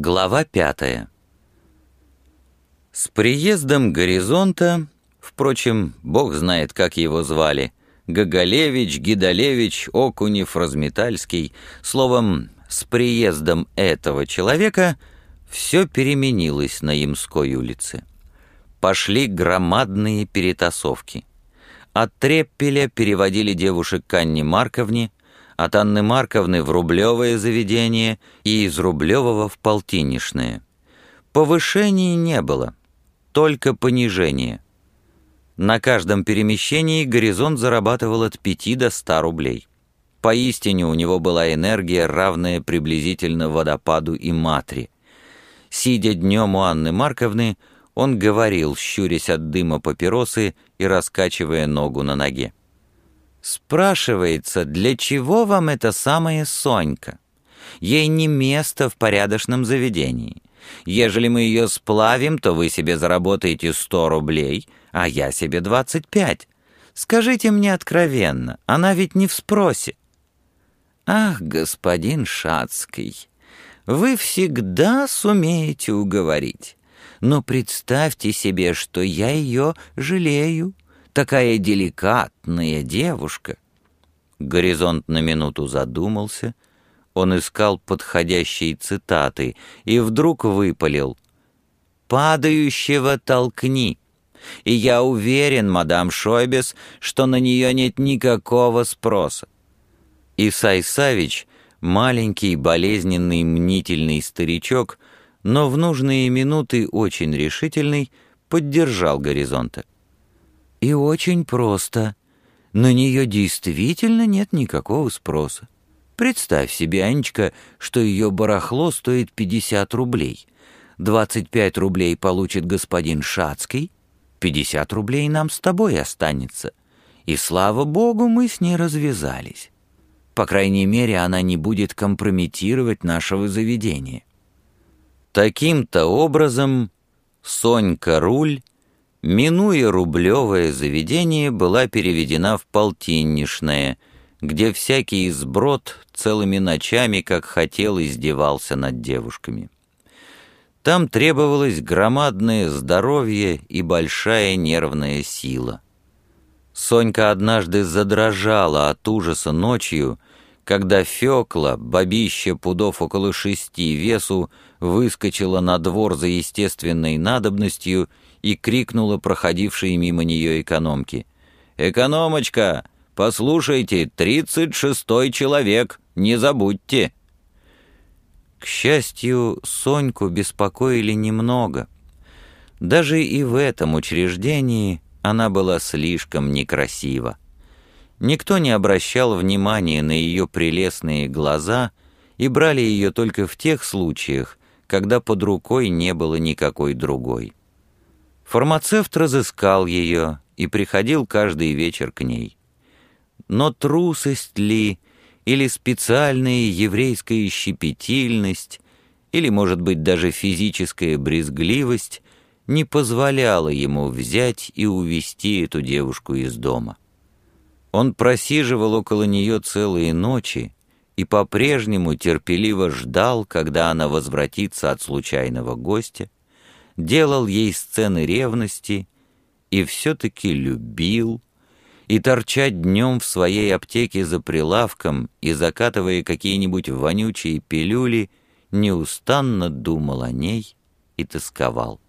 Глава пятая С приездом горизонта, впрочем, бог знает, как его звали, Гоголевич, Гидалевич, Окунев, Разметальский, словом, с приездом этого человека все переменилось на Ямской улице. Пошли громадные перетасовки. От Треппеля переводили девушек к Анне Марковне, от Анны Марковны в рублевое заведение и из рублевого в полтинничное. Повышений не было, только понижение. На каждом перемещении горизонт зарабатывал от 5 до 100 рублей. Поистине у него была энергия, равная приблизительно водопаду и матре. Сидя днем у Анны Марковны, он говорил, щурясь от дыма папиросы и раскачивая ногу на ноге. Спрашивается, для чего вам эта самая Сонька? Ей не место в порядочном заведении. Ежели мы ее сплавим, то вы себе заработаете сто рублей, а я себе двадцать пять. Скажите мне откровенно, она ведь не в спросе. Ах, господин Шацкий, вы всегда сумеете уговорить. Но представьте себе, что я ее жалею такая деликатная девушка». Горизонт на минуту задумался, он искал подходящие цитаты и вдруг выпалил «Падающего толкни». И я уверен, мадам Шойбес, что на нее нет никакого спроса. Исай Савич, маленький, болезненный, мнительный старичок, но в нужные минуты очень решительный, поддержал горизонта. И очень просто. На нее действительно нет никакого спроса. Представь себе, Анечка, что ее барахло стоит 50 рублей. 25 рублей получит господин Шацкий, 50 рублей нам с тобой останется. И слава богу, мы с ней развязались. По крайней мере, она не будет компрометировать нашего заведения. Таким-то образом Сонька Руль минуя рублевое заведение, была переведена в полтиннишное, где всякий изброд целыми ночами, как хотел, издевался над девушками. Там требовалось громадное здоровье и большая нервная сила. Сонька однажды задрожала от ужаса ночью, когда Фёкла, бабища пудов около шести весу, выскочила на двор за естественной надобностью и крикнула проходившей мимо нее экономке. «Экономочка, послушайте, тридцать шестой человек, не забудьте!» К счастью, Соньку беспокоили немного. Даже и в этом учреждении она была слишком некрасива. Никто не обращал внимания на ее прелестные глаза и брали ее только в тех случаях, когда под рукой не было никакой другой. Фармацевт разыскал ее и приходил каждый вечер к ней. Но трусость ли, или специальная еврейская щепетильность, или, может быть, даже физическая брезгливость не позволяла ему взять и увести эту девушку из дома. Он просиживал около нее целые ночи и по-прежнему терпеливо ждал, когда она возвратится от случайного гостя, делал ей сцены ревности и все-таки любил, и торчать днем в своей аптеке за прилавком и закатывая какие-нибудь вонючие пилюли, неустанно думал о ней и тосковал.